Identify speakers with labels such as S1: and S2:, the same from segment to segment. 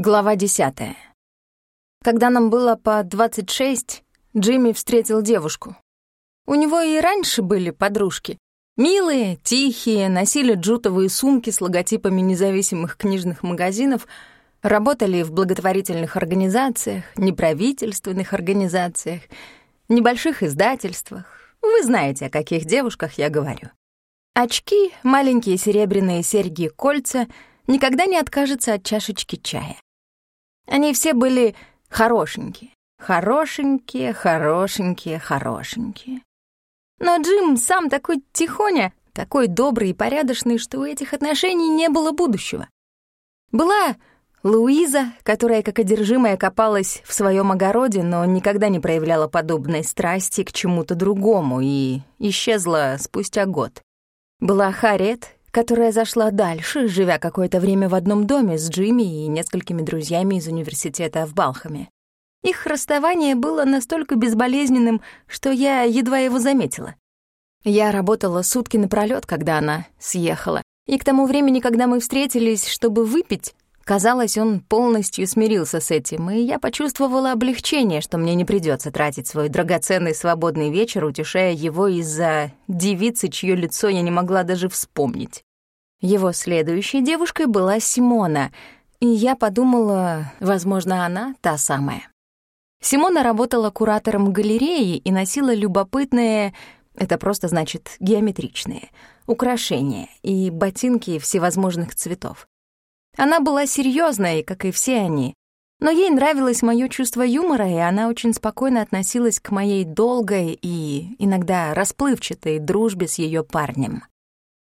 S1: Глава десятая. Когда нам было по 26, Джимми встретил девушку. У него и раньше были подружки. Милые, тихие, носили джутовые сумки с логотипами независимых книжных магазинов, работали в благотворительных организациях, неправительственных организациях, небольших издательствах. Вы знаете, о каких девушках я говорю. Очки, маленькие серебряные серьги-кольца — никогда не откажется от чашечки чая. Они все были хорошенькие. Хорошенькие, хорошенькие, хорошенькие. Но Джим сам такой тихоня, такой добрый и порядочный, что у этих отношений не было будущего. Была Луиза, которая как одержимая копалась в своем огороде, но никогда не проявляла подобной страсти к чему-то другому и исчезла спустя год. Была Харет, которая зашла дальше, живя какое-то время в одном доме с Джимми и несколькими друзьями из университета в Балхаме. Их расставание было настолько безболезненным, что я едва его заметила. Я работала сутки напролёт, когда она съехала, и к тому времени, когда мы встретились, чтобы выпить, казалось, он полностью смирился с этим, и я почувствовала облегчение, что мне не придется тратить свой драгоценный свободный вечер, утешая его из-за девицы, чье лицо я не могла даже вспомнить. Его следующей девушкой была Симона, и я подумала, возможно, она та самая. Симона работала куратором галереи и носила любопытные, это просто значит геометричные, украшения и ботинки всевозможных цветов. Она была серьезной, как и все они, но ей нравилось мое чувство юмора, и она очень спокойно относилась к моей долгой и иногда расплывчатой дружбе с ее парнем.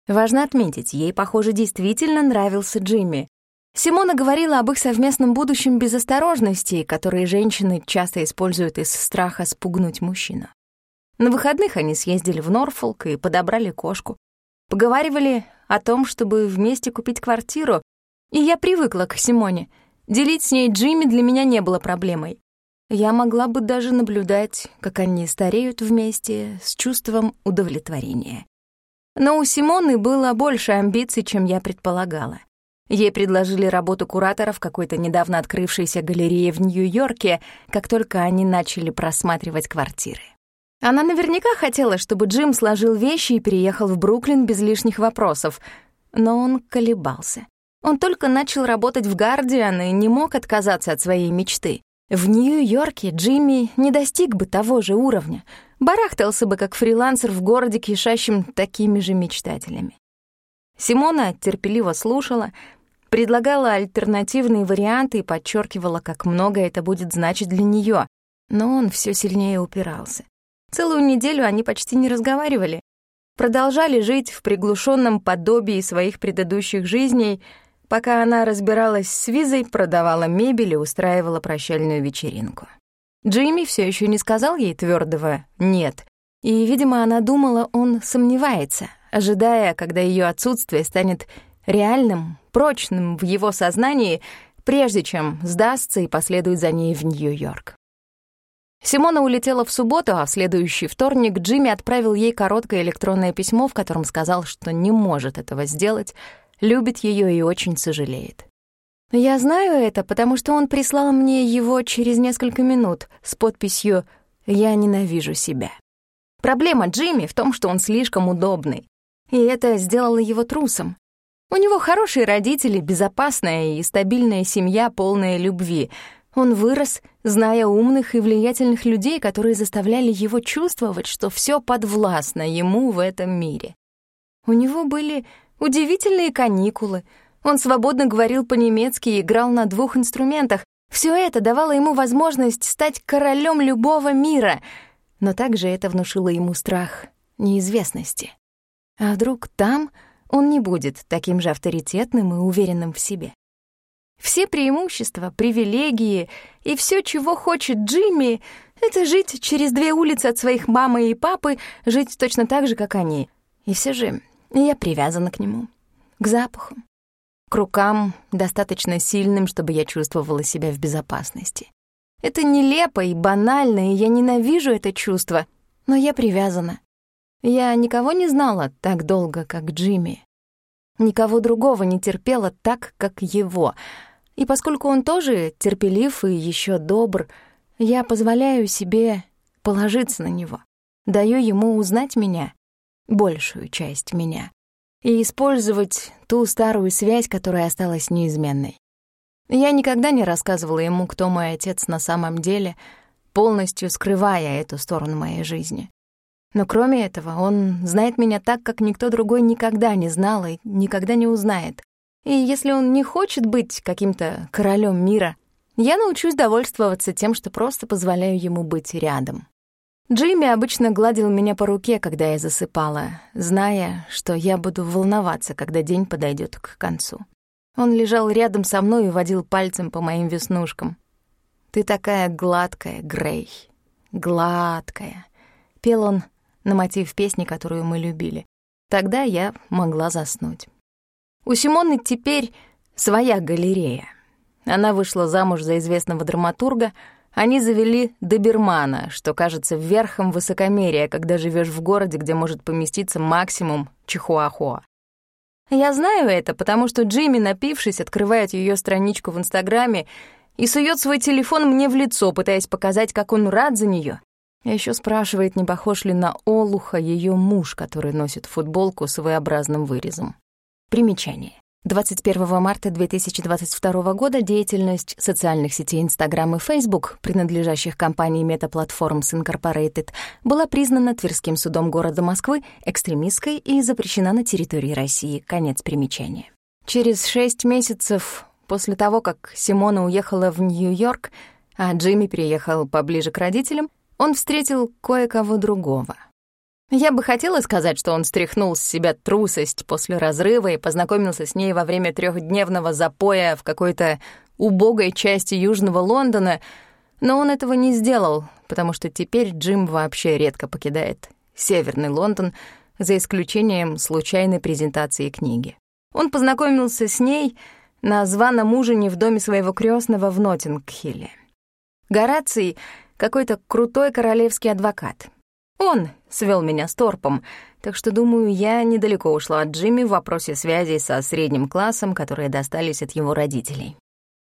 S1: Важно отметить, ей, похоже, действительно нравился Джимми. Симона говорила об их совместном будущем без осторожностей, которые женщины часто используют из страха спугнуть мужчину. На выходных они съездили в Норфолк и подобрали кошку. Поговаривали о том, чтобы вместе купить квартиру, и я привыкла к Симоне. Делить с ней Джимми для меня не было проблемой. Я могла бы даже наблюдать, как они стареют вместе с чувством удовлетворения. Но у Симоны было больше амбиций, чем я предполагала. Ей предложили работу куратора в какой-то недавно открывшейся галерее в Нью-Йорке, как только они начали просматривать квартиры. Она наверняка хотела, чтобы Джим сложил вещи и переехал в Бруклин без лишних вопросов, но он колебался. Он только начал работать в «Гардиан» и не мог отказаться от своей мечты. В Нью-Йорке Джимми не достиг бы того же уровня, барахтался бы как фрилансер в городе, кишащем такими же мечтателями. Симона терпеливо слушала, предлагала альтернативные варианты и подчеркивала, как много это будет значить для нее, но он все сильнее упирался. Целую неделю они почти не разговаривали, продолжали жить в приглушенном подобии своих предыдущих жизней, пока она разбиралась с визой, продавала мебель и устраивала прощальную вечеринку. Джимми все еще не сказал ей твердого «нет», и, видимо, она думала, он сомневается, ожидая, когда ее отсутствие станет реальным, прочным в его сознании, прежде чем сдастся и последует за ней в Нью-Йорк. Симона улетела в субботу, а в следующий вторник Джимми отправил ей короткое электронное письмо, в котором сказал, что не может этого сделать, любит ее и очень сожалеет. Я знаю это, потому что он прислал мне его через несколько минут с подписью «Я ненавижу себя». Проблема Джимми в том, что он слишком удобный, и это сделало его трусом. У него хорошие родители, безопасная и стабильная семья, полная любви. Он вырос, зная умных и влиятельных людей, которые заставляли его чувствовать, что все подвластно ему в этом мире. У него были удивительные каникулы — он свободно говорил по-немецки и играл на двух инструментах. Все это давало ему возможность стать королем любого мира, но также это внушило ему страх неизвестности. А вдруг там он не будет таким же авторитетным и уверенным в себе? Все преимущества, привилегии и все, чего хочет Джимми, это жить через две улицы от своих мамы и папы, жить точно так же, как они. И все же я привязана к нему, к запаху, к рукам, достаточно сильным, чтобы я чувствовала себя в безопасности. Это нелепо и банально, и я ненавижу это чувство, но я привязана. Я никого не знала так долго, как Джимми. Никого другого не терпела так, как его. И поскольку он тоже терпелив и еще добр, я позволяю себе положиться на него, даю ему узнать меня, большую часть меня, и использовать ту старую связь, которая осталась неизменной. Я никогда не рассказывала ему, кто мой отец на самом деле, полностью скрывая эту сторону моей жизни. Но кроме этого, он знает меня так, как никто другой никогда не знал и никогда не узнает. И если он не хочет быть каким-то королем мира, я научусь довольствоваться тем, что просто позволяю ему быть рядом. Джимми обычно гладил меня по руке, когда я засыпала, зная, что я буду волноваться, когда день подойдет к концу. Он лежал рядом со мной и водил пальцем по моим веснушкам. «Ты такая гладкая, Грей, гладкая», — пел он на мотив песни, которую мы любили. Тогда я могла заснуть. У Симоны теперь своя галерея. Она вышла замуж за известного драматурга, они завели добермана, что кажется верхом высокомерия, когда живешь в городе, где может поместиться максимум чихуахуа. Я знаю это, потому что Джимми, напившись, открывает ее страничку в Инстаграме и сует свой телефон мне в лицо, пытаясь показать, как он рад за нее. А еще спрашивает, не похож ли на Олуха ее муж, который носит футболку с V-образным вырезом. Примечание. 21 марта 2022 года деятельность социальных сетей Instagram и Facebook, принадлежащих компании Meta Platforms Incorporated, была признана Тверским судом города Москвы экстремистской и запрещена на территории России. Конец примечания. Через шесть месяцев после того, как Симона уехала в Нью-Йорк, а Джимми переехал поближе к родителям, он встретил кое-кого другого. Я бы хотела сказать, что он стряхнул с себя трусость после разрыва и познакомился с ней во время трехдневного запоя в какой-то убогой части Южного Лондона, но он этого не сделал, потому что теперь Джим вообще редко покидает Северный Лондон, за исключением случайной презентации книги. Он познакомился с ней на званом ужине в доме своего крестного в Ноттингхилле. Гораций — какой-то крутой королевский адвокат. Он свел меня с торпом, так что, думаю, я недалеко ушла от Джимми в вопросе связи со средним классом, которые достались от его родителей.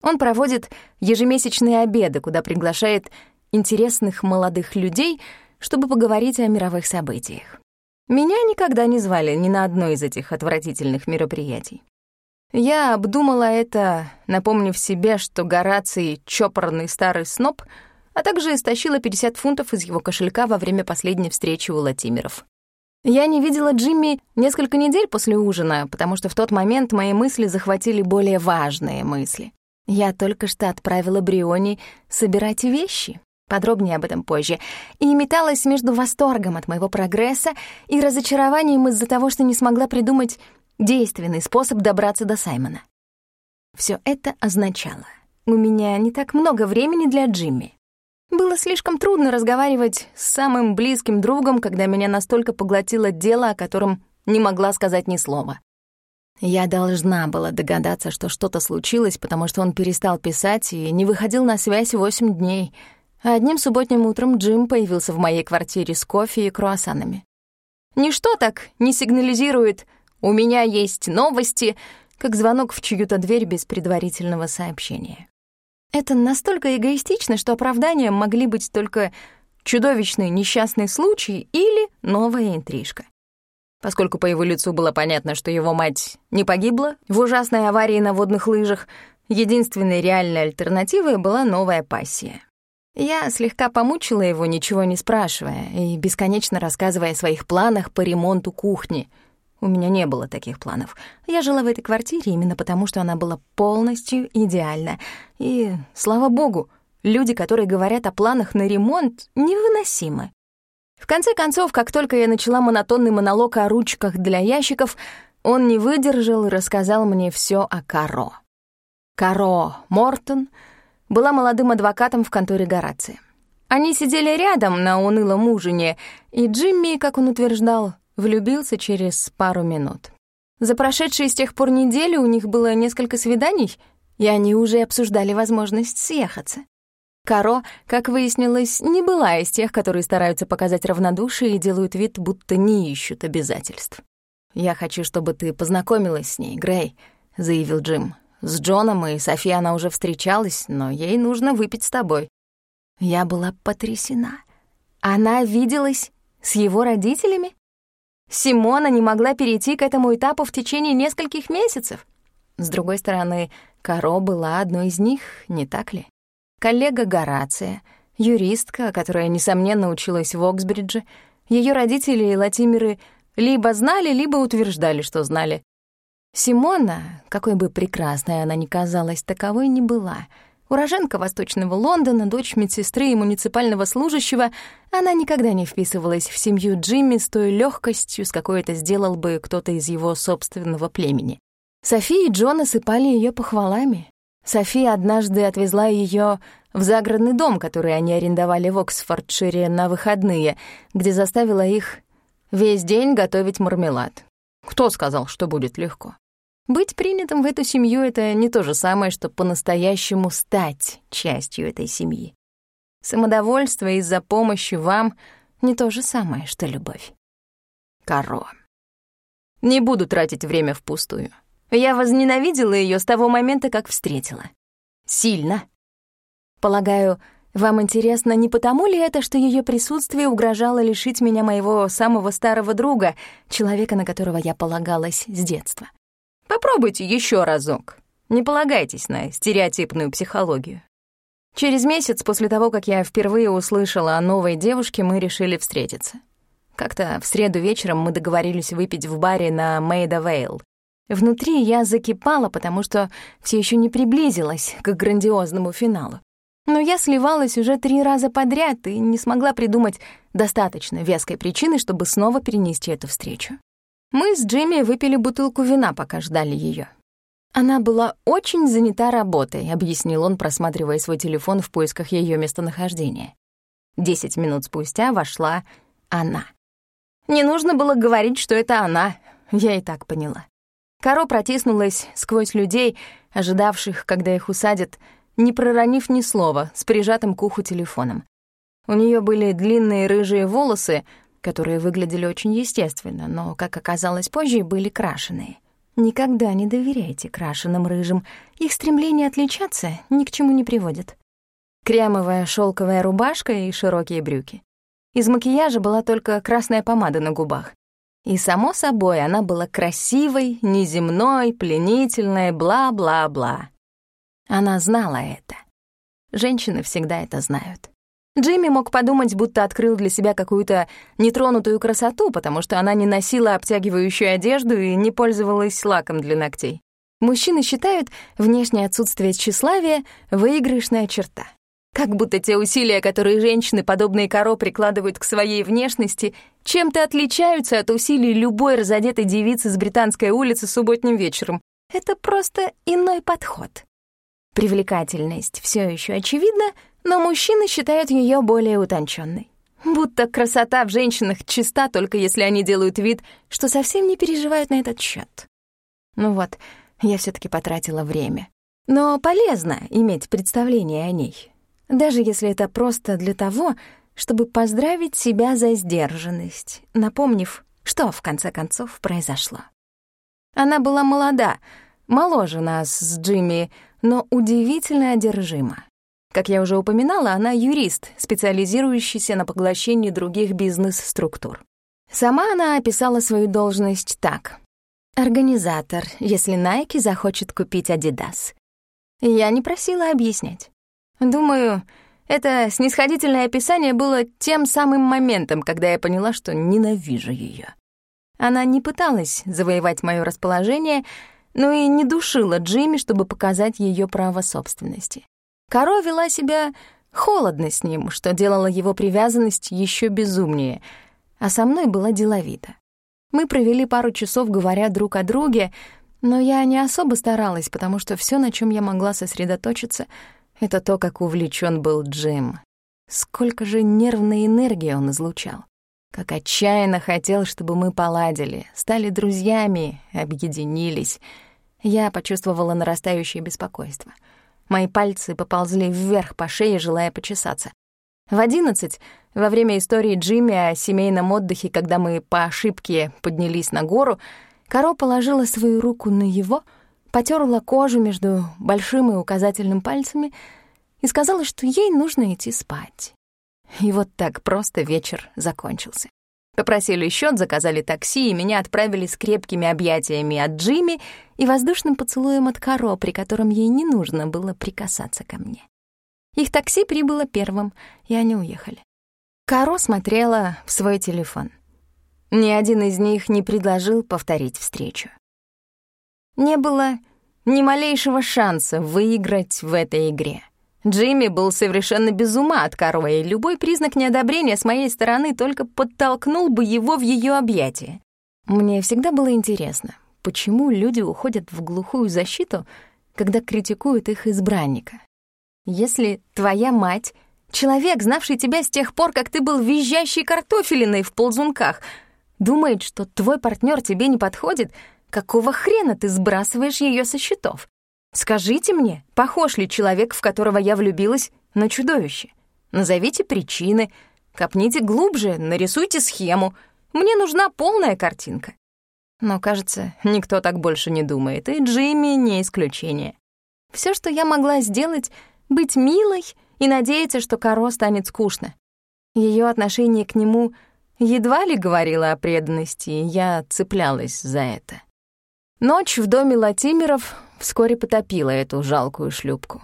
S1: Он проводит ежемесячные обеды, куда приглашает интересных молодых людей, чтобы поговорить о мировых событиях. Меня никогда не звали ни на одно из этих отвратительных мероприятий. Я обдумала это, напомнив себе, что Гораций — чопорный старый сноб — а также истощила 50 фунтов из его кошелька во время последней встречи у Латимеров. Я не видела Джимми несколько недель после ужина, потому что в тот момент мои мысли захватили более важные мысли. Я только что отправила Бриони собирать вещи, подробнее об этом позже, и металась между восторгом от моего прогресса и разочарованием из-за того, что не смогла придумать действенный способ добраться до Саймона. Все это означало, у меня не так много времени для Джимми. Было слишком трудно разговаривать с самым близким другом, когда меня настолько поглотило дело, о котором не могла сказать ни слова. Я должна была догадаться, что что-то случилось, потому что он перестал писать и не выходил на связь восемь дней. А одним субботним утром Джим появился в моей квартире с кофе и круассанами. Ничто так не сигнализирует «у меня есть новости», как звонок в чью-то дверь без предварительного сообщения. Это настолько эгоистично, что оправданием могли быть только чудовищный несчастный случай или новая интрижка. Поскольку по его лицу было понятно, что его мать не погибла в ужасной аварии на водных лыжах, единственной реальной альтернативой была новая пассия. Я слегка помучила его, ничего не спрашивая, и бесконечно рассказывая о своих планах по ремонту кухни — у меня не было таких планов. Я жила в этой квартире именно потому, что она была полностью идеальна. И, слава богу, люди, которые говорят о планах на ремонт, невыносимы. В конце концов, как только я начала монотонный монолог о ручках для ящиков, он не выдержал и рассказал мне все о Каро. Каро Мортон была молодым адвокатом в конторе Горация. Они сидели рядом на унылом ужине, и Джимми, как он утверждал, влюбился через пару минут. За прошедшие с тех пор недели у них было несколько свиданий, и они уже обсуждали возможность съехаться. Каро, как выяснилось, не была из тех, которые стараются показать равнодушие и делают вид, будто не ищут обязательств. «Я хочу, чтобы ты познакомилась с ней, Грей», — заявил Джим. С Джоном и Софи она уже встречалась, но ей нужно выпить с тобой». Я была потрясена. Она виделась с его родителями? Симона не могла перейти к этому этапу в течение нескольких месяцев. С другой стороны, Каро была одной из них, не так ли? Коллега Горация, юристка, которая, несомненно, училась в Оксбридже, ее родители и Латимеры либо знали, либо утверждали, что знали. Симона, какой бы прекрасной она ни казалась, таковой не была — Уроженка Восточного Лондона, дочь медсестры и муниципального служащего, она никогда не вписывалась в семью Джимми с той легкостью, с какой это сделал бы кто-то из его собственного племени. Софи и Джон осыпали ее похвалами. Софи однажды отвезла ее в загородный дом, который они арендовали в Оксфордшире на выходные, где заставила их весь день готовить мармелад. Кто сказал, что будет легко? Быть принятым в эту семью — это не то же самое, что по-настоящему стать частью этой семьи. Самодовольство из-за помощи вам — не то же самое, что любовь. Каро. Не буду тратить время впустую. Я возненавидела ее с того момента, как встретила. Сильно. Полагаю, вам интересно, не потому ли это, что ее присутствие угрожало лишить меня моего самого старого друга, человека, на которого я полагалась с детства? Попробуйте еще разок. Не полагайтесь на стереотипную психологию. Через месяц после того, как я впервые услышала о новой девушке, мы решили встретиться. Как-то в среду вечером мы договорились выпить в баре на Мейда Вейл. Внутри я закипала, потому что все еще не приблизилась к грандиозному финалу. Но я сливалась уже три раза подряд и не смогла придумать достаточно веской причины, чтобы снова перенести эту встречу. Мы с Джимми выпили бутылку вина, пока ждали ее. Она была очень занята работой, объяснил он, просматривая свой телефон в поисках ее местонахождения. Десять минут спустя вошла она. Не нужно было говорить, что это она, я и так поняла. Каро протиснулась сквозь людей, ожидавших, когда их усадят, не проронив ни слова, с прижатым к уху телефоном. У нее были длинные рыжие волосы, которые выглядели очень естественно, но, как оказалось позже, были крашеные. Никогда не доверяйте крашеным рыжим. Их стремление отличаться ни к чему не приводит. Кремовая шелковая рубашка и широкие брюки. Из макияжа была только красная помада на губах. И, само собой, она была красивой, неземной, пленительной, бла-бла-бла. Она знала это. Женщины всегда это знают. Джимми мог подумать, будто открыл для себя какую-то нетронутую красоту, потому что она не носила обтягивающую одежду и не пользовалась лаком для ногтей. Мужчины считают внешнее отсутствие тщеславия выигрышная черта. Как будто те усилия, которые женщины, подобные Каро, прикладывают к своей внешности, чем-то отличаются от усилий любой разодетой девицы с британской улицы субботним вечером. Это просто иной подход. Привлекательность все еще очевидна, но мужчины считают ее более утонченной. Будто красота в женщинах чиста, только если они делают вид, что совсем не переживают на этот счет. Ну вот, я все таки потратила время. Но полезно иметь представление о ней, даже если это просто для того, чтобы поздравить себя за сдержанность, напомнив, что в конце концов произошло. Она была молода, моложе нас с Джимми, но удивительно одержима. Как я уже упоминала, она юрист, специализирующийся на поглощении других бизнес-структур. Сама она описала свою должность так. «Организатор, если Nike захочет купить Adidas». Я не просила объяснять. Думаю, это снисходительное описание было тем самым моментом, когда я поняла, что ненавижу ее. Она не пыталась завоевать мое расположение, но и не душила Джимми, чтобы показать ее право собственности. Каро вела себя холодно с ним, что делало его привязанность еще безумнее, а со мной была деловита. Мы провели пару часов, говоря друг о друге, но я не особо старалась, потому что все, на чем я могла сосредоточиться, это то, как увлечен был Джим. Сколько же нервной энергии он излучал. Как отчаянно хотел, чтобы мы поладили, стали друзьями, объединились. Я почувствовала нарастающее беспокойство — Мои пальцы поползли вверх по шее, желая почесаться. В одиннадцать, во время истории Джимми о семейном отдыхе, когда мы по ошибке поднялись на гору, Каро положила свою руку на его, потерла кожу между большим и указательным пальцами и сказала, что ей нужно идти спать. И вот так просто вечер закончился. Попросили счет, заказали такси, и меня отправили с крепкими объятиями от Джимми и воздушным поцелуем от Каро, при котором ей не нужно было прикасаться ко мне. Их такси прибыло первым, и они уехали. Каро смотрела в свой телефон. Ни один из них не предложил повторить встречу. Не было ни малейшего шанса выиграть в этой игре. Джимми был совершенно без ума от Каро, и любой признак неодобрения с моей стороны только подтолкнул бы его в ее объятия. Мне всегда было интересно, почему люди уходят в глухую защиту, когда критикуют их избранника. Если твоя мать — человек, знавший тебя с тех пор, как ты был визжащей картофелиной в ползунках, думает, что твой партнер тебе не подходит, какого хрена ты сбрасываешь ее со счетов? Скажите мне, похож ли человек, в которого я влюбилась, на чудовище? Назовите причины, копните глубже, нарисуйте схему. Мне нужна полная картинка. Но, кажется, никто так больше не думает, и Джимми не исключение. Все, что я могла сделать, быть милой и надеяться, что Каро станет скучно. Ее отношение к нему едва ли говорило о преданности, и я цеплялась за это. Ночь в доме Латимеров вскоре потопила эту жалкую шлюпку.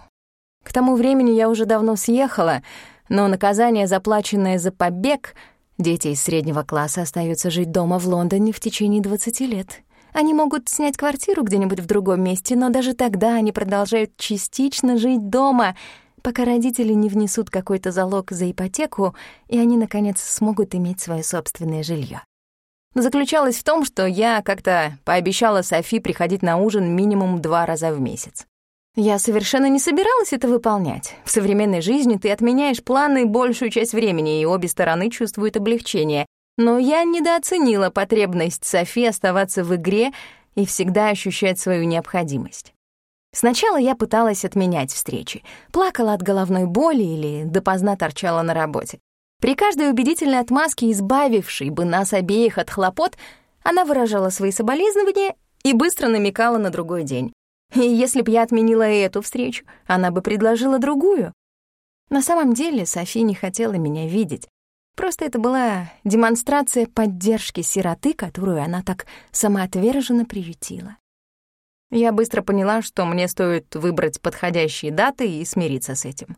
S1: К тому времени я уже давно съехала, но наказание, заплаченное за побег, дети из среднего класса остаются жить дома в Лондоне в течение 20 лет. Они могут снять квартиру где-нибудь в другом месте, но даже тогда они продолжают частично жить дома, пока родители не внесут какой-то залог за ипотеку, и они, наконец, смогут иметь свое собственное жилье заключалась в том, что я как-то пообещала Софи приходить на ужин минимум два раза в месяц. Я совершенно не собиралась это выполнять. В современной жизни ты отменяешь планы большую часть времени, и обе стороны чувствуют облегчение. Но я недооценила потребность Софи оставаться в игре и всегда ощущать свою необходимость. Сначала я пыталась отменять встречи, плакала от головной боли или допоздна торчала на работе. При каждой убедительной отмазке, избавившей бы нас обеих от хлопот, она выражала свои соболезнования и быстро намекала на другой день. И если б я отменила эту встречу, она бы предложила другую. На самом деле Софи не хотела меня видеть. Просто это была демонстрация поддержки сироты, которую она так самоотверженно приютила. Я быстро поняла, что мне стоит выбрать подходящие даты и смириться с этим.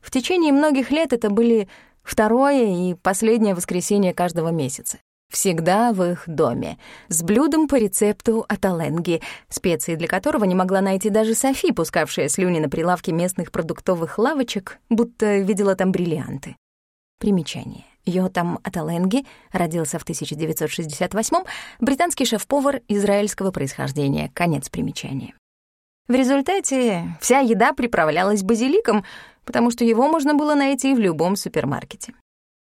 S1: В течение многих лет это были Второе и последнее воскресенье каждого месяца. Всегда в их доме, с блюдом по рецепту от Аленги, специи для которого не могла найти даже Софи, пускавшая слюни на прилавке местных продуктовых лавочек, будто видела там бриллианты. Примечание. Йотам Аталенги родился в 1968-м, британский шеф-повар израильского происхождения. Конец примечания. В результате вся еда приправлялась базиликом, потому что его можно было найти в любом супермаркете.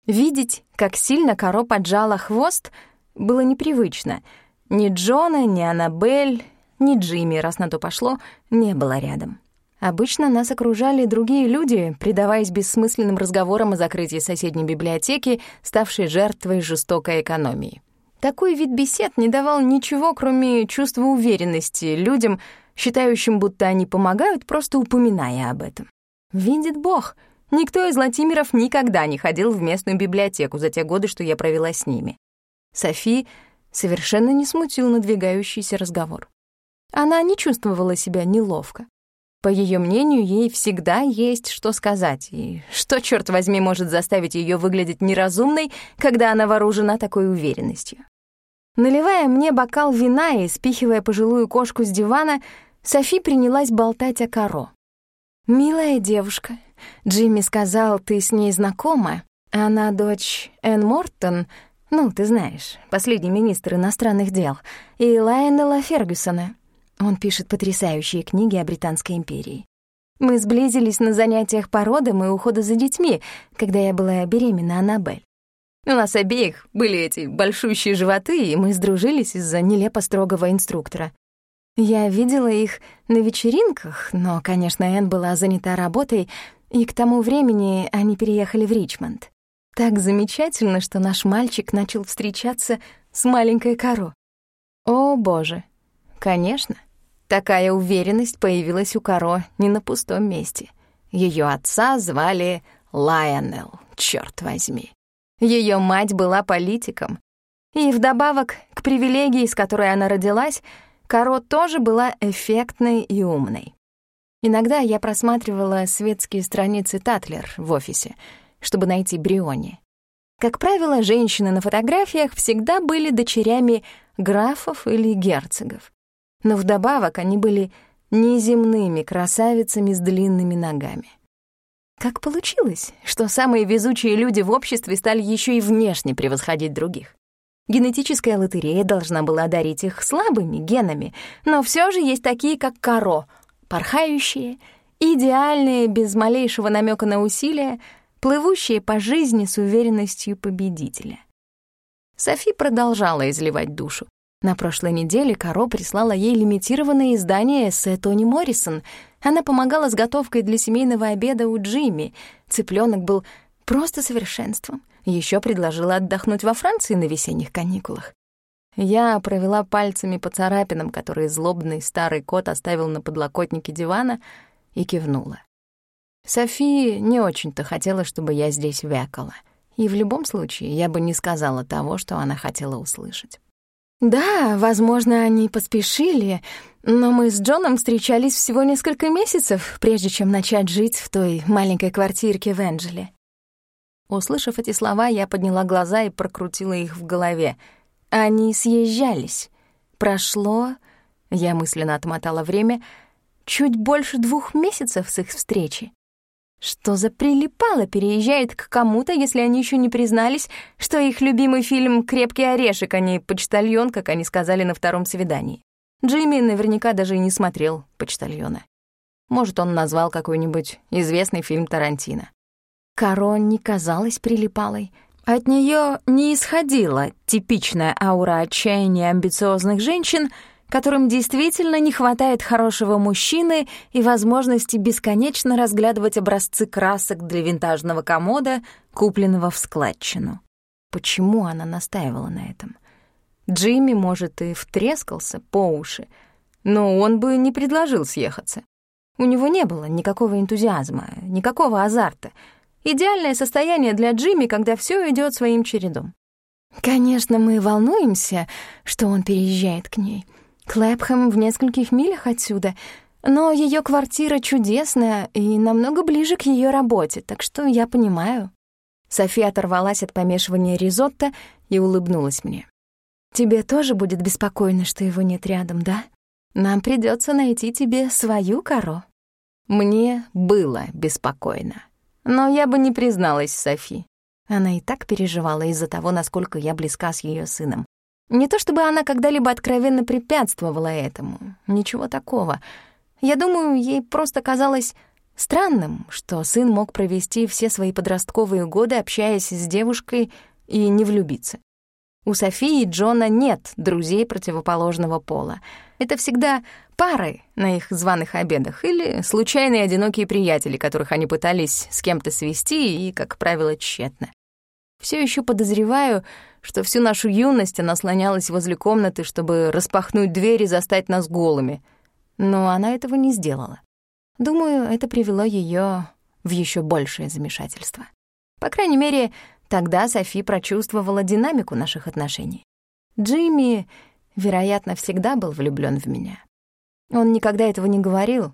S1: Видеть, как сильно коро поджала хвост, было непривычно. Ни Джона, ни Аннабель, ни Джимми, раз на то пошло, не было рядом. Обычно нас окружали другие люди, предаваясь бессмысленным разговорам о закрытии соседней библиотеки, ставшей жертвой жестокой экономии. Такой вид бесед не давал ничего, кроме чувства уверенности людям, считающим, будто они помогают, просто упоминая об этом. Видит Бог, никто из Латимеров никогда не ходил в местную библиотеку за те годы, что я провела с ними. Софи совершенно не смутил надвигающийся разговор. Она не чувствовала себя неловко. По ее мнению, ей всегда есть что сказать, и что, черт возьми, может заставить ее выглядеть неразумной, когда она вооружена такой уверенностью. Наливая мне бокал вина и спихивая пожилую кошку с дивана, Софи принялась болтать о коро. «Милая девушка, Джимми сказал, ты с ней знакома. Она дочь Энн Мортон, ну, ты знаешь, последний министр иностранных дел, и Лайонела Фергюсона. Он пишет потрясающие книги о Британской империи. Мы сблизились на занятиях по родам и уходу за детьми, когда я была беременна Аннабель. У нас обеих были эти большущие животы, и мы сдружились из-за нелепо строгого инструктора. Я видела их на вечеринках, но, конечно, Энн была занята работой, и к тому времени они переехали в Ричмонд. Так замечательно, что наш мальчик начал встречаться с маленькой Каро. О, боже. Конечно. Такая уверенность появилась у Каро не на пустом месте. Ее отца звали Лайонел, черт возьми. Ее мать была политиком. И вдобавок к привилегии, с которой она родилась, Каро тоже была эффектной и умной. Иногда я просматривала светские страницы Татлер в офисе, чтобы найти Бриони. Как правило, женщины на фотографиях всегда были дочерями графов или герцогов. Но вдобавок они были неземными красавицами с длинными ногами. Как получилось, что самые везучие люди в обществе стали еще и внешне превосходить других? Генетическая лотерея должна была одарить их слабыми генами, но все же есть такие, как Каро, порхающие, идеальные, без малейшего намека на усилия, плывущие по жизни с уверенностью победителя. Софи продолжала изливать душу. На прошлой неделе Каро прислала ей лимитированное издание эссе Тони Моррисон. Она помогала с готовкой для семейного обеда у Джимми. Цыпленок был просто совершенством. Еще предложила отдохнуть во Франции на весенних каникулах. Я провела пальцами по царапинам, которые злобный старый кот оставил на подлокотнике дивана, и кивнула. Софи не очень-то хотела, чтобы я здесь вякала. И в любом случае я бы не сказала того, что она хотела услышать. Да, возможно, они поспешили, но мы с Джоном встречались всего несколько месяцев, прежде чем начать жить в той маленькой квартирке в Энджеле. Услышав эти слова, я подняла глаза и прокрутила их в голове. Они съезжались. Прошло, я мысленно отмотала время, чуть больше двух месяцев с их встречи. Что за прилипало переезжает к кому-то, если они еще не признались, что их любимый фильм «Крепкий орешек», а не «Почтальон», как они сказали на втором свидании? Джимми наверняка даже и не смотрел «Почтальона». Может, он назвал какой-нибудь известный фильм Тарантино. Карон не казалась прилипалой. От нее не исходила типичная аура отчаяния амбициозных женщин, которым действительно не хватает хорошего мужчины и возможности бесконечно разглядывать образцы красок для винтажного комода, купленного в складчину. Почему она настаивала на этом? Джимми, может, и втрескался по уши, но он бы не предложил съехаться. У него не было никакого энтузиазма, никакого азарта — Идеальное состояние для Джимми, когда все идет своим чередом. Конечно, мы волнуемся, что он переезжает к ней. Клэпхэм в нескольких милях отсюда, но ее квартира чудесная и намного ближе к ее работе, так что я понимаю. София оторвалась от помешивания ризотто и улыбнулась мне. «Тебе тоже будет беспокойно, что его нет рядом, да? Нам придется найти тебе свою коро». Мне было беспокойно. Но я бы не призналась Софи. Она и так переживала из-за того, насколько я близка с ее сыном. Не то чтобы она когда-либо откровенно препятствовала этому. Ничего такого. Я думаю, ей просто казалось странным, что сын мог провести все свои подростковые годы, общаясь с девушкой, и не влюбиться. У Софии и Джона нет друзей противоположного пола. Это всегда пары на их званых обедах или случайные одинокие приятели, которых они пытались с кем-то свести и, как правило, тщетно. Все еще подозреваю, что всю нашу юность она слонялась возле комнаты, чтобы распахнуть дверь и застать нас голыми. Но она этого не сделала. Думаю, это привело ее в еще большее замешательство. По крайней мере, Тогда Софи прочувствовала динамику наших отношений. Джимми, вероятно, всегда был влюблён в меня. Он никогда этого не говорил,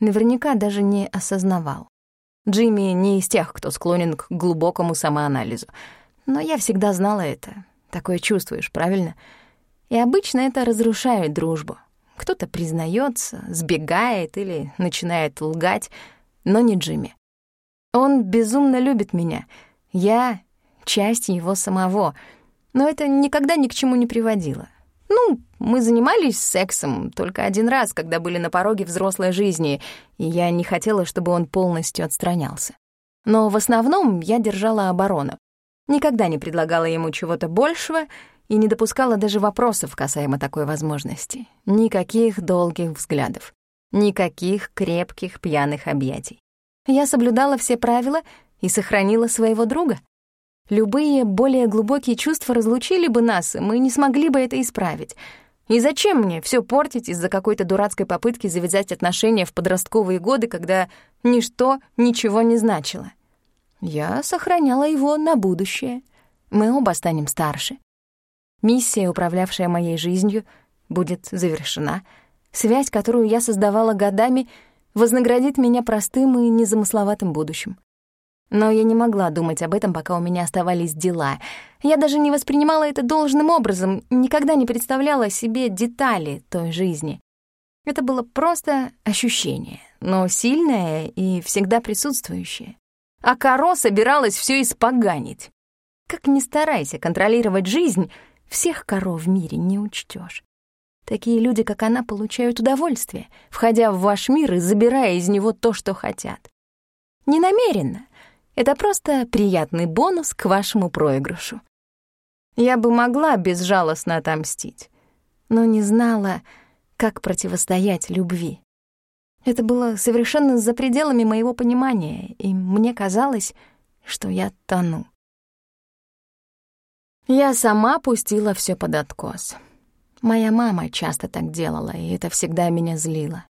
S1: наверняка даже не осознавал. Джимми не из тех, кто склонен к глубокому самоанализу. Но я всегда знала это. Такое чувствуешь, правильно? И обычно это разрушает дружбу. Кто-то признается, сбегает или начинает лгать, но не Джимми. Он безумно любит меня. Я часть его самого, но это никогда ни к чему не приводило. Ну, мы занимались сексом только один раз, когда были на пороге взрослой жизни, и я не хотела, чтобы он полностью отстранялся. Но в основном я держала оборону. Никогда не предлагала ему чего-то большего и не допускала даже вопросов касаемо такой возможности. Никаких долгих взглядов. Никаких крепких пьяных объятий. Я соблюдала все правила и сохранила своего друга. Любые более глубокие чувства разлучили бы нас, и мы не смогли бы это исправить. И зачем мне все портить из-за какой-то дурацкой попытки завязать отношения в подростковые годы, когда ничто ничего не значило? Я сохраняла его на будущее. Мы оба станем старше. Миссия, управлявшая моей жизнью, будет завершена. Связь, которую я создавала годами, вознаградит меня простым и незамысловатым будущим. Но я не могла думать об этом, пока у меня оставались дела. Я даже не воспринимала это должным образом, никогда не представляла себе детали той жизни. Это было просто ощущение, но сильное и всегда присутствующее. А Каро собиралась все испоганить. Как ни старайся контролировать жизнь, всех коров в мире не учтешь. Такие люди, как она, получают удовольствие, входя в ваш мир и забирая из него то, что хотят. Не намеренно, это просто приятный бонус к вашему проигрышу. Я бы могла безжалостно отомстить, но не знала, как противостоять любви. Это было совершенно за пределами моего понимания, и мне казалось, что я тону. Я сама пустила все под откос. Моя мама часто так делала, и это всегда меня злило.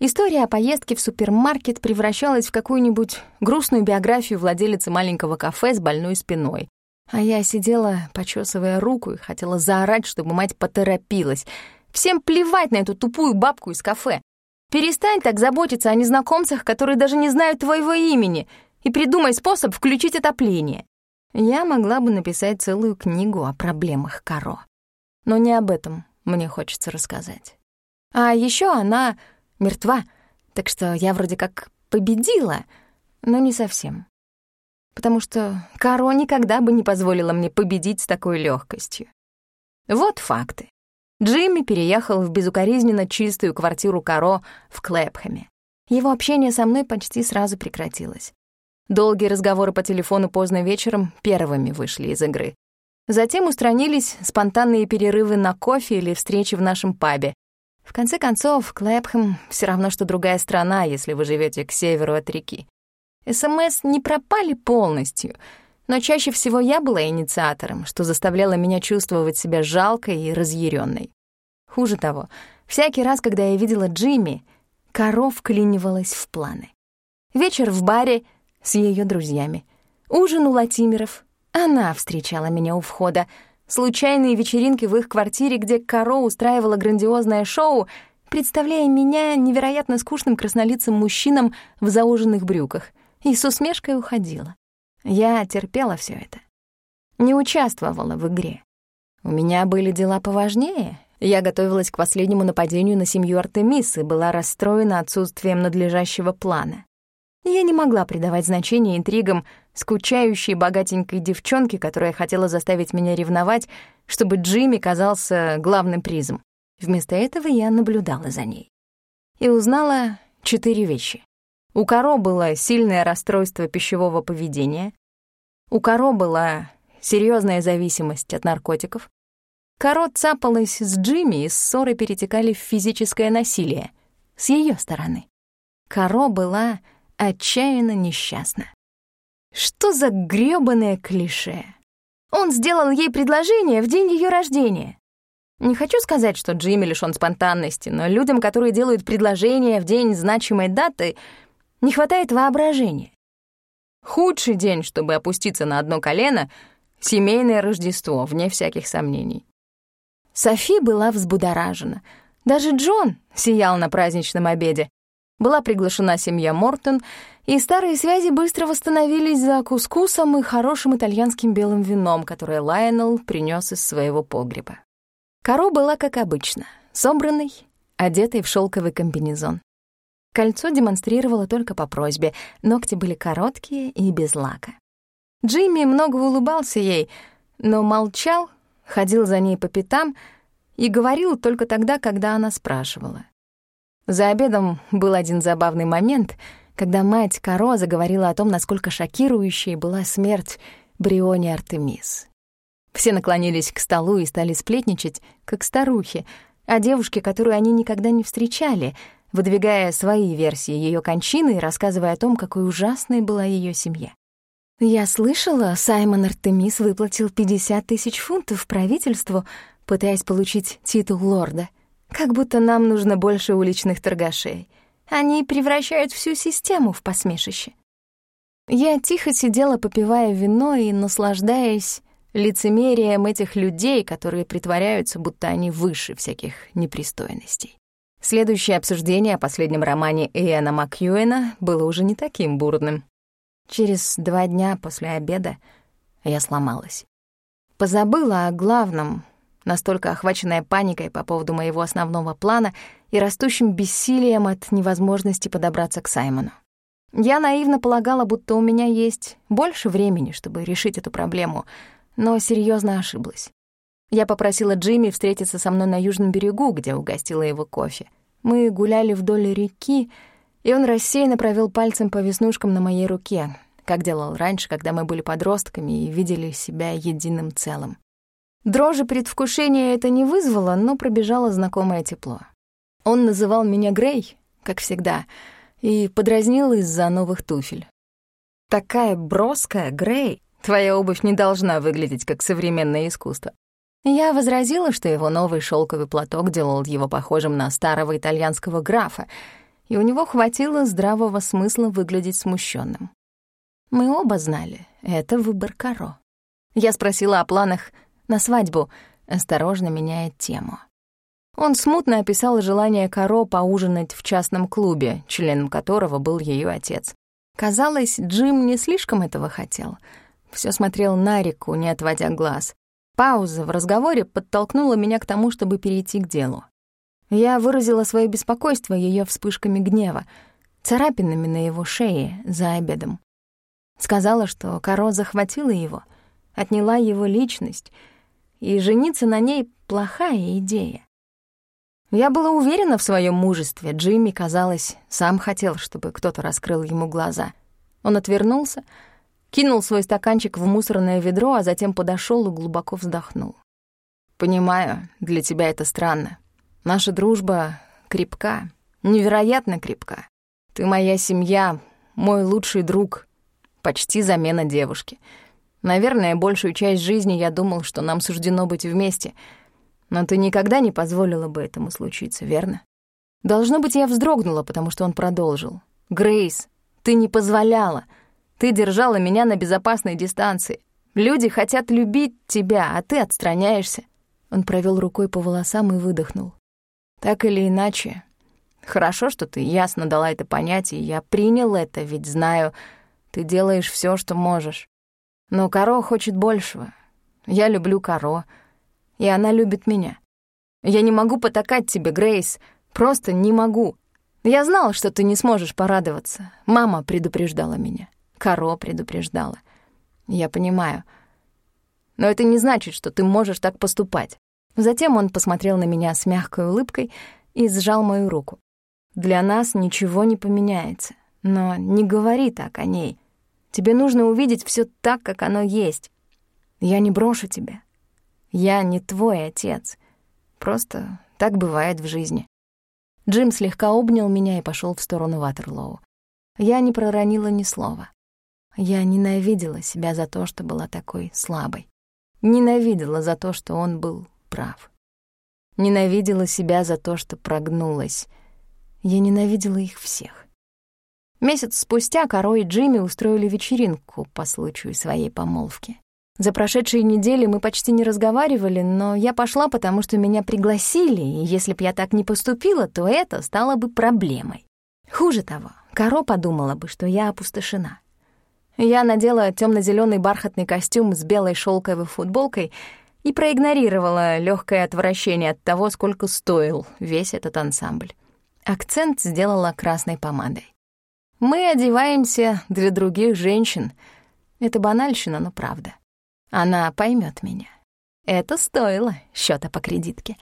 S1: История о поездке в супермаркет превращалась в какую-нибудь грустную биографию владелицы маленького кафе с больной спиной. А я сидела, почесывая руку, и хотела заорать, чтобы мать поторопилась. Всем плевать на эту тупую бабку из кафе. Перестань так заботиться о незнакомцах, которые даже не знают твоего имени, и придумай способ включить отопление. Я могла бы написать целую книгу о проблемах Каро. Но не об этом мне хочется рассказать. А еще она мертва, так что я вроде как победила, но не совсем. Потому что Каро никогда бы не позволила мне победить с такой легкостью. Вот факты. Джимми переехал в безукоризненно чистую квартиру Каро в Клэпхэме. Его общение со мной почти сразу прекратилось. Долгие разговоры по телефону поздно вечером первыми вышли из игры. Затем устранились спонтанные перерывы на кофе или встречи в нашем пабе, в конце концов, Клэпхэм — все равно, что другая страна, если вы живете к северу от реки. СМС не пропали полностью, но чаще всего я была инициатором, что заставляло меня чувствовать себя жалкой и разъяренной. Хуже того, всякий раз, когда я видела Джимми, коров вклинивалась в планы. Вечер в баре с ее друзьями, ужин у Латимеров. Она встречала меня у входа — Случайные вечеринки в их квартире, где Каро устраивала грандиозное шоу, представляя меня невероятно скучным краснолицым мужчином в зауженных брюках, и с усмешкой уходила. Я терпела все это. Не участвовала в игре. У меня были дела поважнее. Я готовилась к последнему нападению на семью Артемис и была расстроена отсутствием надлежащего плана. Я не могла придавать значение интригам скучающей богатенькой девчонки, которая хотела заставить меня ревновать, чтобы Джимми казался главным призом. Вместо этого я наблюдала за ней. И узнала четыре вещи. У Каро было сильное расстройство пищевого поведения. У Каро была серьезная зависимость от наркотиков. Каро цапалась с Джимми, и ссоры перетекали в физическое насилие с ее стороны. Каро была отчаянно несчастна. Что за грёбаное клише? Он сделал ей предложение в день ее рождения. Не хочу сказать, что Джимми лишён спонтанности, но людям, которые делают предложение в день значимой даты, не хватает воображения. Худший день, чтобы опуститься на одно колено — семейное Рождество, вне всяких сомнений. Софи была взбудоражена. Даже Джон сиял на праздничном обеде. Была приглашена семья Мортон, и старые связи быстро восстановились за кускусом и хорошим итальянским белым вином, которое Лайонел принес из своего погреба. Каро была, как обычно, собранной, одетой в шелковый комбинезон. Кольцо демонстрировала только по просьбе, ногти были короткие и без лака. Джимми много улыбался ей, но молчал, ходил за ней по пятам и говорил только тогда, когда она спрашивала. За обедом был один забавный момент, когда мать Каро заговорила о том, насколько шокирующей была смерть Бриони Артемис. Все наклонились к столу и стали сплетничать, как старухи, о девушке, которую они никогда не встречали, выдвигая свои версии ее кончины и рассказывая о том, какой ужасной была ее семья. «Я слышала, Саймон Артемис выплатил 50 тысяч фунтов правительству пытаясь получить титул лорда. Как будто нам нужно больше уличных торгашей. Они превращают всю систему в посмешище. Я тихо сидела, попивая вино и наслаждаясь лицемерием этих людей, которые притворяются, будто они выше всяких непристойностей. Следующее обсуждение о последнем романе Иэна Макьюэна было уже не таким бурным. Через два дня после обеда я сломалась. Позабыла о главном, настолько охваченная паникой по поводу моего основного плана и растущим бессилием от невозможности подобраться к Саймону. Я наивно полагала, будто у меня есть больше времени, чтобы решить эту проблему, но серьезно ошиблась. Я попросила Джимми встретиться со мной на южном берегу, где угостила его кофе. Мы гуляли вдоль реки, и он рассеянно провел пальцем по веснушкам на моей руке, как делал раньше, когда мы были подростками и видели себя единым целым. Дрожи предвкушения это не вызвало, но пробежало знакомое тепло. Он называл меня Грей, как всегда, и подразнил из-за новых туфель. «Такая броская, Грей, твоя обувь не должна выглядеть как современное искусство». Я возразила, что его новый шелковый платок делал его похожим на старого итальянского графа, и у него хватило здравого смысла выглядеть смущенным. Мы оба знали, это выбор Каро. Я спросила о планах на свадьбу, осторожно меняя тему. Он смутно описал желание Каро поужинать в частном клубе, членом которого был ее отец. Казалось, Джим не слишком этого хотел. Все смотрел на реку, не отводя глаз. Пауза в разговоре подтолкнула меня к тому, чтобы перейти к делу. Я выразила свое беспокойство ее вспышками гнева, царапинами на его шее за обедом. Сказала, что Каро захватила его, отняла его личность, и жениться на ней — плохая идея. Я была уверена в своем мужестве. Джимми, казалось, сам хотел, чтобы кто-то раскрыл ему глаза. Он отвернулся, кинул свой стаканчик в мусорное ведро, а затем подошел и глубоко вздохнул. «Понимаю, для тебя это странно. Наша дружба крепка, невероятно крепка. Ты моя семья, мой лучший друг, почти замена девушки. Наверное, большую часть жизни я думал, что нам суждено быть вместе — но ты никогда не позволила бы этому случиться, верно? Должно быть, я вздрогнула, потому что он продолжил. «Грейс, ты не позволяла. Ты держала меня на безопасной дистанции. Люди хотят любить тебя, а ты отстраняешься». Он провел рукой по волосам и выдохнул. «Так или иначе, хорошо, что ты ясно дала это понять, и я принял это, ведь знаю, ты делаешь все, что можешь. Но Каро хочет большего. Я люблю Каро» и она любит меня. Я не могу потакать тебе, Грейс, просто не могу. Я знала, что ты не сможешь порадоваться. Мама предупреждала меня. Каро предупреждала. Я понимаю. Но это не значит, что ты можешь так поступать. Затем он посмотрел на меня с мягкой улыбкой и сжал мою руку. Для нас ничего не поменяется. Но не говори так о ней. Тебе нужно увидеть все так, как оно есть. Я не брошу тебя. Я не твой отец. Просто так бывает в жизни. Джим слегка обнял меня и пошел в сторону Ватерлоу. Я не проронила ни слова. Я ненавидела себя за то, что была такой слабой. Ненавидела за то, что он был прав. Ненавидела себя за то, что прогнулась. Я ненавидела их всех. Месяц спустя Каро и Джимми устроили вечеринку по случаю своей помолвки. За прошедшие недели мы почти не разговаривали, но я пошла, потому что меня пригласили, и если б я так не поступила, то это стало бы проблемой. Хуже того, Каро подумала бы, что я опустошена. Я надела темно зеленый бархатный костюм с белой шелковой футболкой и проигнорировала легкое отвращение от того, сколько стоил весь этот ансамбль. Акцент сделала красной помадой. Мы одеваемся для других женщин. Это банальщина, но правда. Она поймет меня. Это стоило счета по кредитке.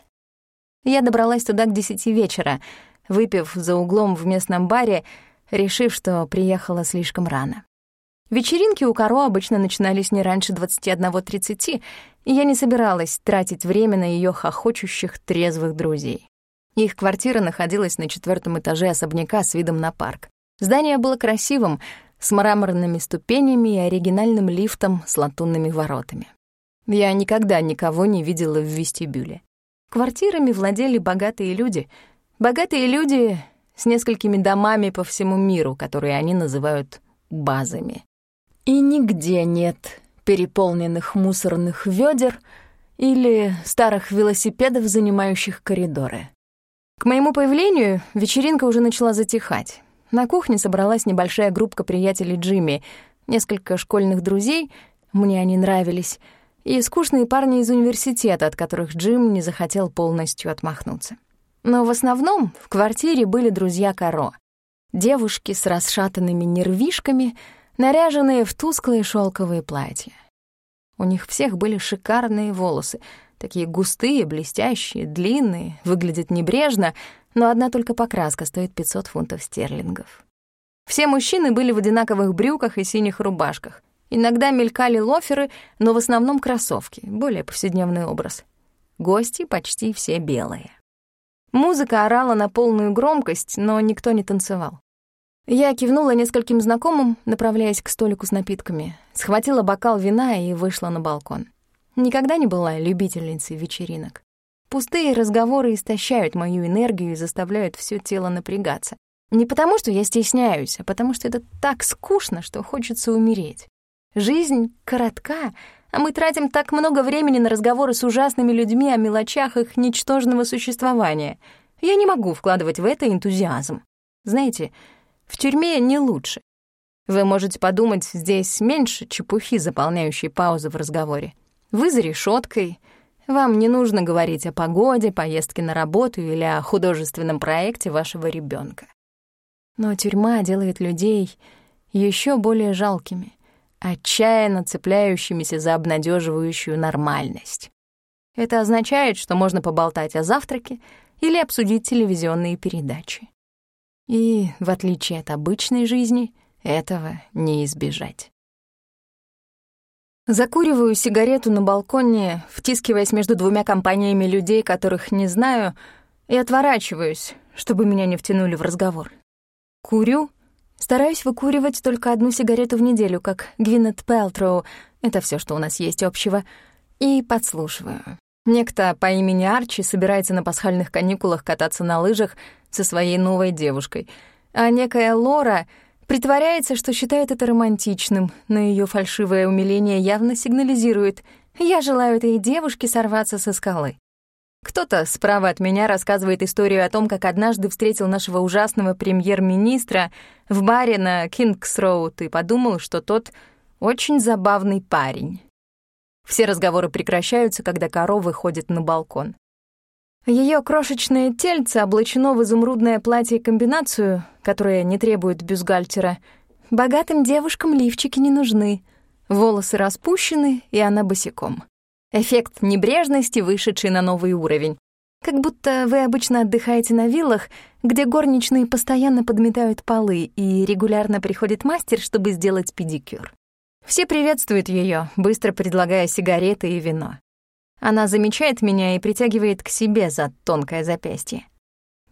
S1: Я добралась туда к десяти вечера, выпив за углом в местном баре, решив, что приехала слишком рано. Вечеринки у Каро обычно начинались не раньше 21.30, и я не собиралась тратить время на ее хохочущих трезвых друзей. Их квартира находилась на четвертом этаже особняка с видом на парк. Здание было красивым, с мраморными ступенями и оригинальным лифтом с латунными воротами. Я никогда никого не видела в вестибюле. Квартирами владели богатые люди. Богатые люди с несколькими домами по всему миру, которые они называют базами. И нигде нет переполненных мусорных ведер или старых велосипедов, занимающих коридоры. К моему появлению вечеринка уже начала затихать. На кухне собралась небольшая группка приятелей Джимми, несколько школьных друзей, мне они нравились, и скучные парни из университета, от которых Джим не захотел полностью отмахнуться. Но в основном в квартире были друзья Каро. Девушки с расшатанными нервишками, наряженные в тусклые шелковые платья. У них всех были шикарные волосы — Такие густые, блестящие, длинные, выглядят небрежно, но одна только покраска стоит 500 фунтов стерлингов. Все мужчины были в одинаковых брюках и синих рубашках. Иногда мелькали лоферы, но в основном кроссовки, более повседневный образ. Гости почти все белые. Музыка орала на полную громкость, но никто не танцевал. Я кивнула нескольким знакомым, направляясь к столику с напитками, схватила бокал вина и вышла на балкон. Никогда не была любительницей вечеринок. Пустые разговоры истощают мою энергию и заставляют все тело напрягаться. Не потому, что я стесняюсь, а потому что это так скучно, что хочется умереть. Жизнь коротка, а мы тратим так много времени на разговоры с ужасными людьми о мелочах их ничтожного существования. Я не могу вкладывать в это энтузиазм. Знаете, в тюрьме не лучше. Вы можете подумать, здесь меньше чепухи, заполняющей паузы в разговоре. Вы за решеткой. Вам не нужно говорить о погоде, поездке на работу или о художественном проекте вашего ребенка. Но тюрьма делает людей еще более жалкими, отчаянно цепляющимися за обнадеживающую нормальность. Это означает, что можно поболтать о завтраке или обсудить телевизионные передачи. И, в отличие от обычной жизни, этого не избежать. Закуриваю сигарету на балконе, втискиваясь между двумя компаниями людей, которых не знаю, и отворачиваюсь, чтобы меня не втянули в разговор. Курю, стараюсь выкуривать только одну сигарету в неделю, как Гвинет Пелтроу, это все, что у нас есть общего, и подслушиваю. Некто по имени Арчи собирается на пасхальных каникулах кататься на лыжах со своей новой девушкой, а некая Лора — Притворяется, что считает это романтичным, но ее фальшивое умиление явно сигнализирует «Я желаю этой девушке сорваться со скалы». Кто-то справа от меня рассказывает историю о том, как однажды встретил нашего ужасного премьер-министра в баре на Кингс-Роуд и подумал, что тот очень забавный парень. Все разговоры прекращаются, когда корова выходит на балкон. Ее крошечное тельце облачено в изумрудное платье-комбинацию, которое не требует бюстгальтера. Богатым девушкам лифчики не нужны. Волосы распущены, и она босиком. Эффект небрежности, вышедший на новый уровень. Как будто вы обычно отдыхаете на виллах, где горничные постоянно подметают полы, и регулярно приходит мастер, чтобы сделать педикюр. Все приветствуют ее, быстро предлагая сигареты и вино. Она замечает меня и притягивает к себе за тонкое запястье.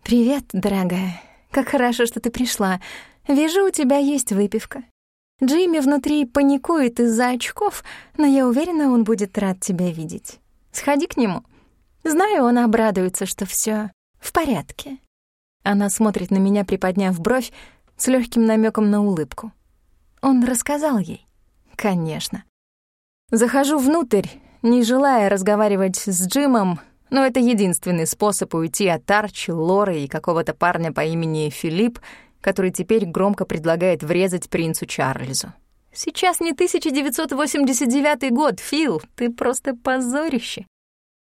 S1: «Привет, дорогая. Как хорошо, что ты пришла. Вижу, у тебя есть выпивка. Джимми внутри паникует из-за очков, но я уверена, он будет рад тебя видеть. Сходи к нему. Знаю, он обрадуется, что все в порядке». Она смотрит на меня, приподняв бровь, с легким намеком на улыбку. Он рассказал ей? Конечно. Захожу внутрь, не желая разговаривать с Джимом, но это единственный способ уйти от Арчи, Лоры и какого-то парня по имени Филипп, который теперь громко предлагает врезать принцу Чарльзу. «Сейчас не 1989 год, Фил, ты просто позорище».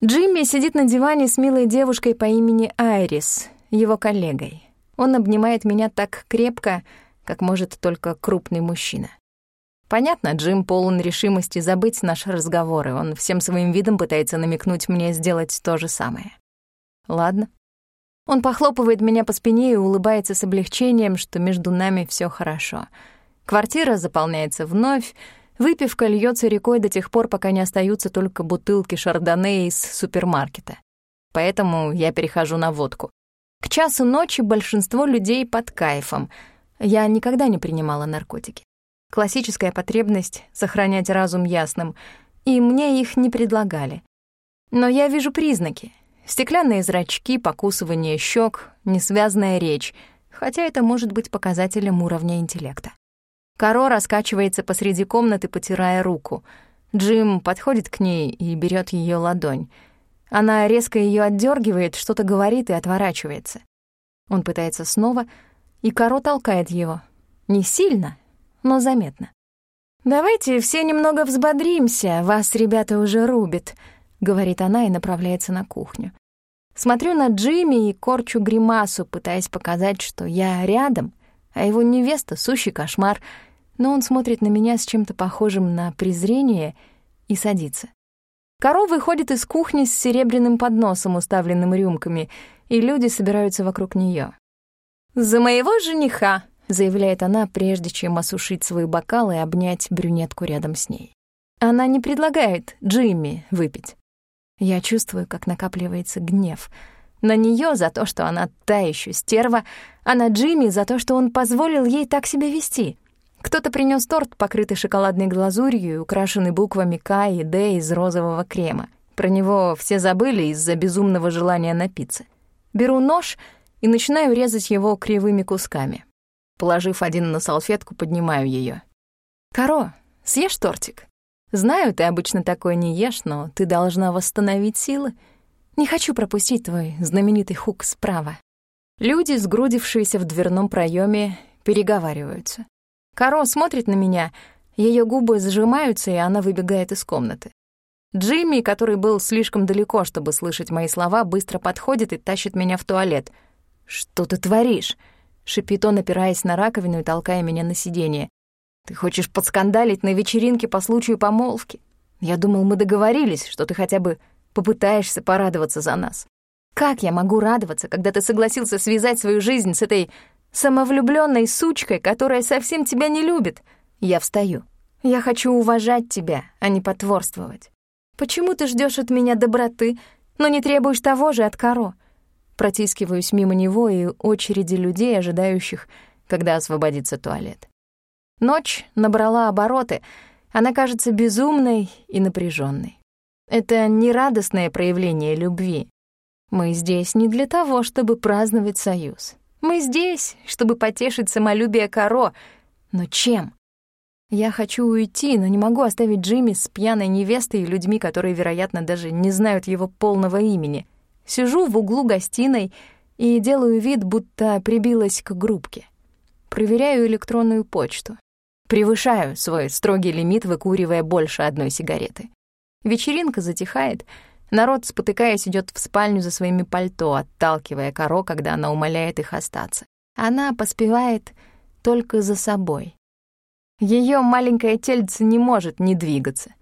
S1: Джимми сидит на диване с милой девушкой по имени Айрис, его коллегой. Он обнимает меня так крепко, как может только крупный мужчина. Понятно, Джим полон решимости забыть наш разговор, и он всем своим видом пытается намекнуть мне сделать то же самое. Ладно. Он похлопывает меня по спине и улыбается с облегчением, что между нами все хорошо. Квартира заполняется вновь, выпивка льется рекой до тех пор, пока не остаются только бутылки шардоне из супермаркета. Поэтому я перехожу на водку. К часу ночи большинство людей под кайфом. Я никогда не принимала наркотики. Классическая потребность — сохранять разум ясным. и мне их не предлагали. Но я вижу признаки. Стеклянные зрачки, покусывание щек, несвязная речь, хотя это может быть показателем уровня интеллекта. Каро раскачивается посреди комнаты, потирая руку. Джим подходит к ней и берет ее ладонь. Она резко ее отдергивает, что-то говорит и отворачивается. Он пытается снова, и Каро толкает его. Не сильно, но заметно. «Давайте все немного взбодримся, вас ребята уже рубят», — говорит она и направляется на кухню. Смотрю на Джимми и корчу гримасу, пытаясь показать, что я рядом, а его невеста — сущий кошмар, но он смотрит на меня с чем-то похожим на презрение и садится. Корова выходит из кухни с серебряным подносом, уставленным рюмками, и люди собираются вокруг нее. «За моего жениха!» Заявляет она, прежде чем осушить свой бокал и обнять брюнетку рядом с ней. Она не предлагает Джимми выпить. Я чувствую, как накапливается гнев. На нее за то, что она та еще стерва, а на Джимми за то, что он позволил ей так себя вести. Кто-то принес торт, покрытый шоколадной глазурью и украшенный буквами К и Д из розового крема. Про него все забыли из-за безумного желания напиться. Беру нож и начинаю резать его кривыми кусками. Положив один на салфетку, поднимаю ее. «Каро, съешь тортик? Знаю, ты обычно такое не ешь, но ты должна восстановить силы. Не хочу пропустить твой знаменитый хук справа». Люди, сгрудившиеся в дверном проеме, переговариваются. Каро смотрит на меня, ее губы сжимаются, и она выбегает из комнаты. Джимми, который был слишком далеко, чтобы слышать мои слова, быстро подходит и тащит меня в туалет. «Что ты творишь?» Шипит он, опираясь на раковину и толкая меня на сиденье. «Ты хочешь подскандалить на вечеринке по случаю помолвки? Я думал, мы договорились, что ты хотя бы попытаешься порадоваться за нас. Как я могу радоваться, когда ты согласился связать свою жизнь с этой самовлюбленной сучкой, которая совсем тебя не любит? Я встаю. Я хочу уважать тебя, а не потворствовать. Почему ты ждешь от меня доброты, но не требуешь того же от Каро? Протискиваюсь мимо него и очереди людей, ожидающих, когда освободится туалет. Ночь набрала обороты, она кажется безумной и напряженной. Это не радостное проявление любви. Мы здесь не для того, чтобы праздновать союз. Мы здесь, чтобы потешить самолюбие Каро. Но чем? Я хочу уйти, но не могу оставить Джимми с пьяной невестой и людьми, которые, вероятно, даже не знают его полного имени — Сижу в углу гостиной и делаю вид, будто прибилась к группке. Проверяю электронную почту. Превышаю свой строгий лимит, выкуривая больше одной сигареты. Вечеринка затихает. Народ, спотыкаясь, идет в спальню за своими пальто, отталкивая Каро, когда она умоляет их остаться. Она поспевает только за собой. Ее маленькое тельце не может не двигаться.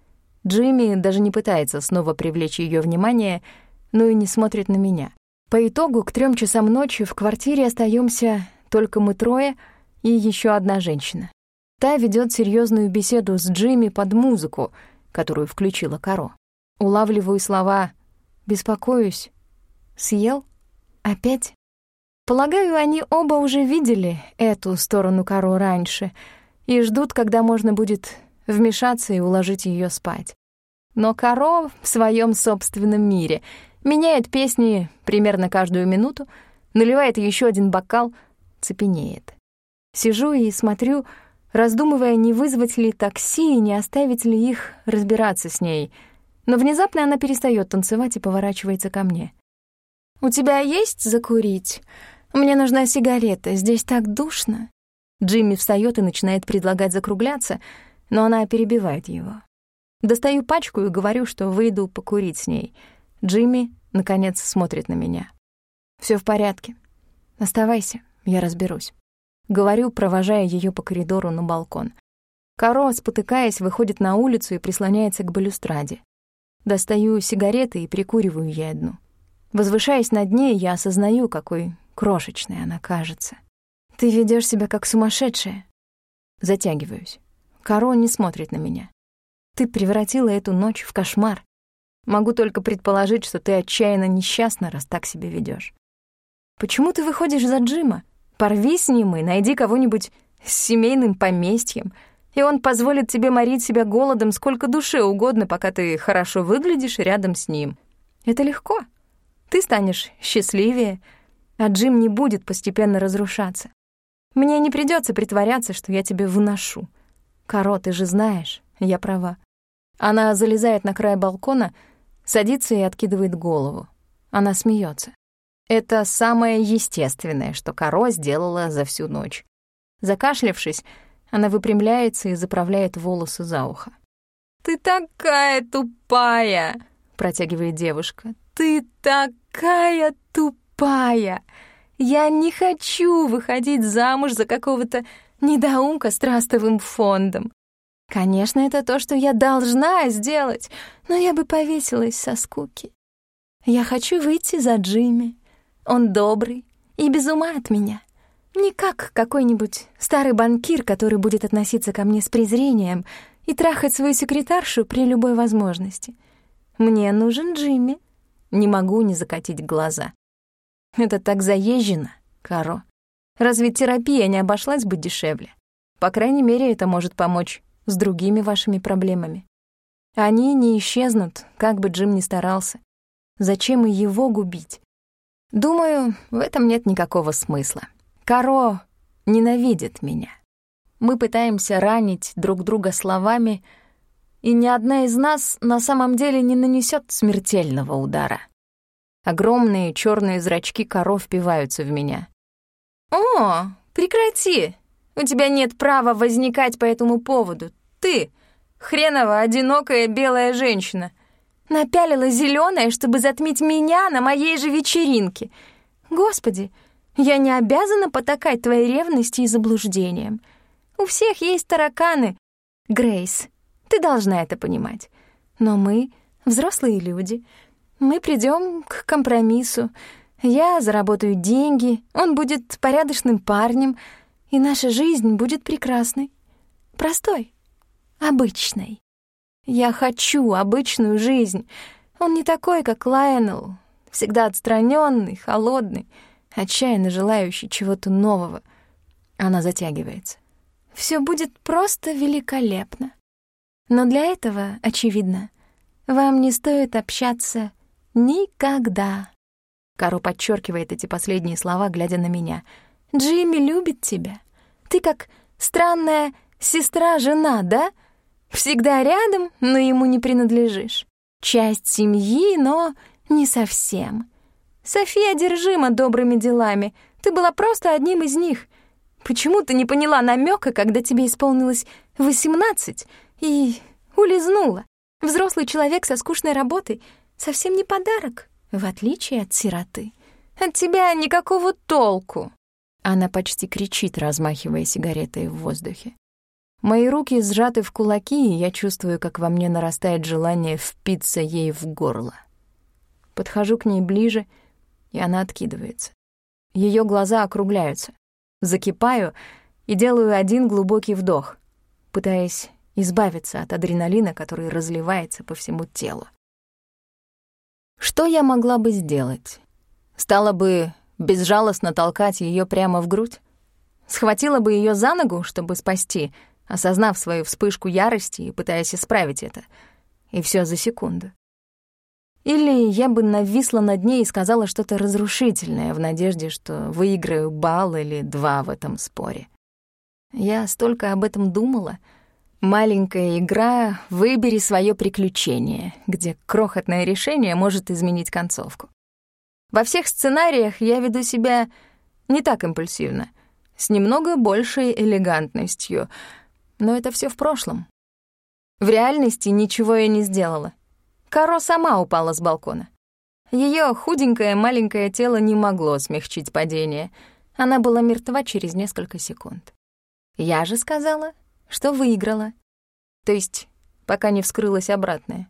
S1: Джимми даже не пытается снова привлечь ее внимание — но и не смотрит на меня. По итогу к трем часам ночи в квартире остаемся только мы трое и еще одна женщина. Та ведет серьезную беседу с Джимми под музыку, которую включила Каро. Улавливаю слова «беспокоюсь», «съел», «опять». Полагаю, они оба уже видели эту сторону Каро раньше и ждут, когда можно будет вмешаться и уложить ее спать. Но Каро в своем собственном мире — меняет песни примерно каждую минуту, наливает еще один бокал, цепенеет. Сижу и смотрю, раздумывая, не вызвать ли такси и не оставить ли их разбираться с ней. Но внезапно она перестает танцевать и поворачивается ко мне. «У тебя есть закурить? Мне нужна сигарета, здесь так душно». Джимми встает и начинает предлагать закругляться, но она перебивает его. Достаю пачку и говорю, что выйду покурить с ней — Джимми, наконец, смотрит на меня. Все в порядке. Оставайся, я разберусь». Говорю, провожая ее по коридору на балкон. Каро, спотыкаясь, выходит на улицу и прислоняется к балюстраде. Достаю сигареты и прикуриваю ей одну. Возвышаясь над ней, я осознаю, какой крошечной она кажется. «Ты ведешь себя как сумасшедшая». Затягиваюсь. Каро не смотрит на меня. «Ты превратила эту ночь в кошмар. Могу только предположить, что ты отчаянно несчастна, раз так себя ведешь. Почему ты выходишь за Джима? Порви с ним и найди кого-нибудь с семейным поместьем. и он позволит тебе морить себя голодом сколько душе угодно, пока ты хорошо выглядишь рядом с ним. Это легко. Ты станешь счастливее, а Джим не будет постепенно разрушаться. Мне не придется притворяться, что я тебе выношу. Каро, ты же знаешь, я права. Она залезает на край балкона, садится и откидывает голову. Она смеется. Это самое естественное, что Каро сделала за всю ночь. Закашлявшись, она выпрямляется и заправляет волосы за ухо. «Ты такая тупая!» — протягивает девушка. «Ты такая тупая! Я не хочу выходить замуж за какого-то недоумка с трастовым фондом. Конечно, это то, что я должна сделать, но я бы повесилась со скуки. Я хочу выйти за Джимми. Он добрый и без ума от меня. Не как какой-нибудь старый банкир, который будет относиться ко мне с презрением и трахать свою секретаршу при любой возможности. Мне нужен Джимми. Не могу не закатить глаза. Это так заезжено, Каро. Разве терапия не обошлась бы дешевле? По крайней мере, это может помочь с другими вашими проблемами. Они не исчезнут, как бы Джим ни старался. Зачем и его губить? Думаю, в этом нет никакого смысла. Каро ненавидит меня. Мы пытаемся ранить друг друга словами, и ни одна из нас на самом деле не нанесет смертельного удара. Огромные черные зрачки Каро впиваются в меня. «О, прекрати! У тебя нет права возникать по этому поводу. Ты, хреново одинокая белая женщина, напялила зеленое, чтобы затмить меня на моей же вечеринке. Господи, я не обязана потакать твоей ревности и заблуждениям. У всех есть тараканы. Грейс, ты должна это понимать. Но мы — взрослые люди. Мы придем к компромиссу. Я заработаю деньги, он будет порядочным парнем, и наша жизнь будет прекрасной. Простой, обычной. Я хочу обычную жизнь. Он не такой, как Лайонел, всегда отстраненный, холодный — отчаянно желающий чего-то нового. Она затягивается. Все будет просто великолепно. Но для этого, очевидно, вам не стоит общаться никогда. Каро подчеркивает эти последние слова, глядя на меня. Джимми любит тебя. Ты как странная сестра-жена, да? Всегда рядом, но ему не принадлежишь. Часть семьи, но не совсем. София одержима добрыми делами. Ты была просто одним из них. Почему ты не поняла намека, когда тебе исполнилось восемнадцать, и улизнула? Взрослый человек со скучной работой совсем не подарок, в отличие от сироты. От тебя никакого толку. Она почти кричит, размахивая сигаретой в воздухе. Мои руки сжаты в кулаки, и я чувствую, как во мне нарастает желание впиться ей в горло. Подхожу к ней ближе — и она откидывается. Ее глаза округляются. Закипаю и делаю один глубокий вдох, пытаясь избавиться от адреналина, который разливается по всему телу. Что я могла бы сделать? Стала бы безжалостно толкать ее прямо в грудь? Схватила бы ее за ногу, чтобы спасти, осознав свою вспышку ярости и пытаясь исправить это. И все за секунду. Или я бы нависла над ней и сказала что-то разрушительное в надежде, что выиграю балл или два в этом споре. Я столько об этом думала. Маленькая игра «Выбери свое приключение», где крохотное решение может изменить концовку. Во всех сценариях я веду себя не так импульсивно, с немного большей элегантностью, но это все в прошлом. В реальности ничего я не сделала. Каро сама упала с балкона. Ее худенькое маленькое тело не могло смягчить падение. Она была мертва через несколько секунд. Я же сказала, что выиграла. То есть, пока не вскрылась обратная.